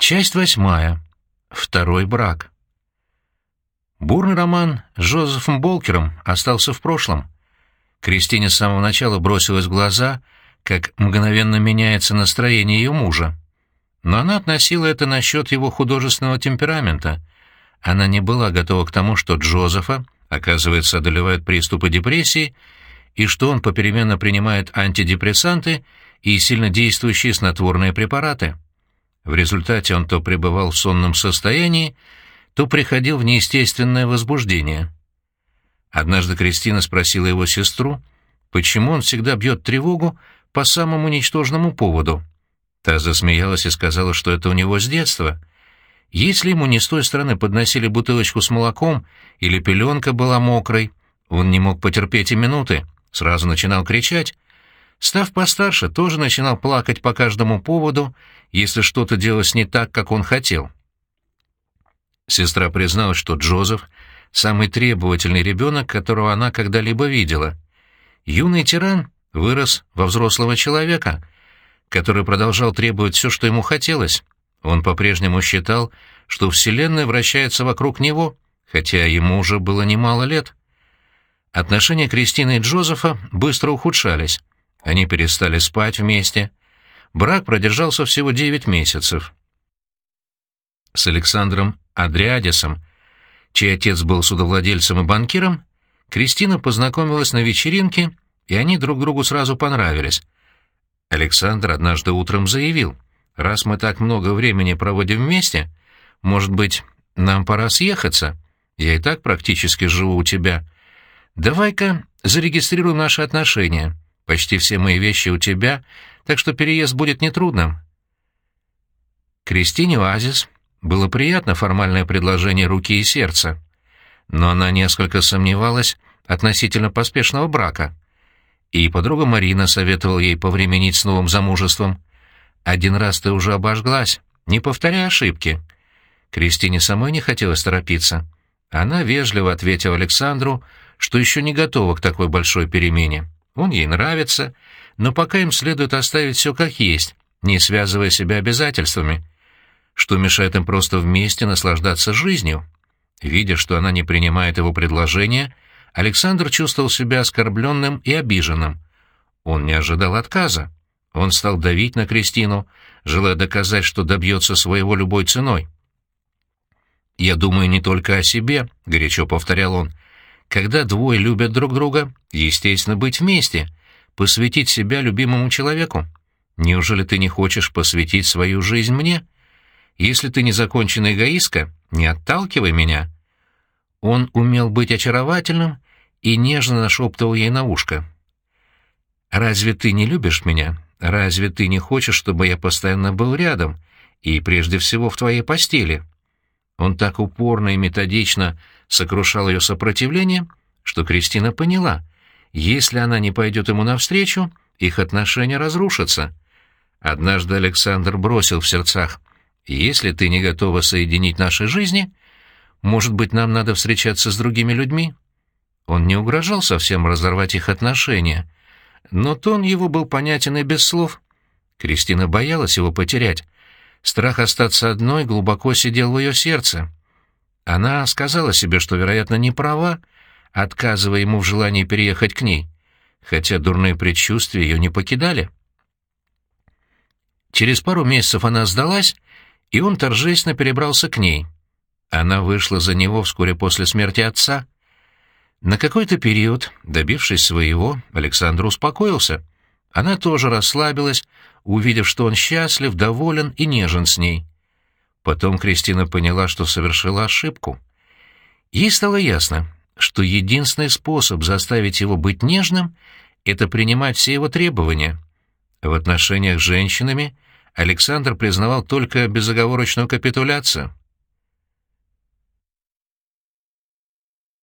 Часть восьмая. Второй брак. Бурный роман с Жозефом Болкером остался в прошлом. Кристине с самого начала бросилось в глаза, как мгновенно меняется настроение ее мужа. Но она относила это насчет его художественного темперамента. Она не была готова к тому, что Джозефа, оказывается, одолевают приступы депрессии, и что он попеременно принимает антидепрессанты и сильно действующие снотворные препараты. В результате он то пребывал в сонном состоянии, то приходил в неестественное возбуждение. Однажды Кристина спросила его сестру, почему он всегда бьет тревогу по самому ничтожному поводу. Та засмеялась и сказала, что это у него с детства. Если ему не с той стороны подносили бутылочку с молоком или пеленка была мокрой, он не мог потерпеть и минуты, сразу начинал кричать. Став постарше, тоже начинал плакать по каждому поводу, если что-то делалось не так, как он хотел. Сестра призналась, что Джозеф — самый требовательный ребенок, которого она когда-либо видела. Юный тиран вырос во взрослого человека, который продолжал требовать все, что ему хотелось. Он по-прежнему считал, что Вселенная вращается вокруг него, хотя ему уже было немало лет. Отношения Кристины и Джозефа быстро ухудшались. Они перестали спать вместе. Брак продержался всего девять месяцев. С Александром Адриадисом, чей отец был судовладельцем и банкиром, Кристина познакомилась на вечеринке, и они друг другу сразу понравились. Александр однажды утром заявил, «Раз мы так много времени проводим вместе, может быть, нам пора съехаться? Я и так практически живу у тебя. Давай-ка зарегистрируем наши отношения. Почти все мои вещи у тебя, так что переезд будет нетрудным». Кристине Оазис было приятно формальное предложение руки и сердца, но она несколько сомневалась относительно поспешного брака. И подруга Марина советовала ей повременить с новым замужеством. «Один раз ты уже обожглась, не повторяй ошибки». Кристине самой не хотелось торопиться. Она вежливо ответила Александру, что еще не готова к такой большой перемене. Он ей нравится, но пока им следует оставить все как есть, не связывая себя обязательствами что мешает им просто вместе наслаждаться жизнью. Видя, что она не принимает его предложение, Александр чувствовал себя оскорбленным и обиженным. Он не ожидал отказа. Он стал давить на Кристину, желая доказать, что добьется своего любой ценой. «Я думаю не только о себе», — горячо повторял он. «Когда двое любят друг друга, естественно, быть вместе, посвятить себя любимому человеку. Неужели ты не хочешь посвятить свою жизнь мне?» Если ты незаконченная эгоистка, не отталкивай меня». Он умел быть очаровательным и нежно нашептывал ей на ушко. «Разве ты не любишь меня? Разве ты не хочешь, чтобы я постоянно был рядом, и прежде всего в твоей постели?» Он так упорно и методично сокрушал ее сопротивление, что Кристина поняла, если она не пойдет ему навстречу, их отношения разрушатся. Однажды Александр бросил в сердцах — если ты не готова соединить наши жизни, может быть, нам надо встречаться с другими людьми?» Он не угрожал совсем разорвать их отношения, но тон его был понятен и без слов. Кристина боялась его потерять. Страх остаться одной глубоко сидел в ее сердце. Она сказала себе, что, вероятно, не права, отказывая ему в желании переехать к ней, хотя дурные предчувствия ее не покидали. Через пару месяцев она сдалась и он торжественно перебрался к ней. Она вышла за него вскоре после смерти отца. На какой-то период, добившись своего, Александр успокоился. Она тоже расслабилась, увидев, что он счастлив, доволен и нежен с ней. Потом Кристина поняла, что совершила ошибку. Ей стало ясно, что единственный способ заставить его быть нежным — это принимать все его требования. В отношениях с женщинами — Александр признавал только безоговорочную капитуляцию.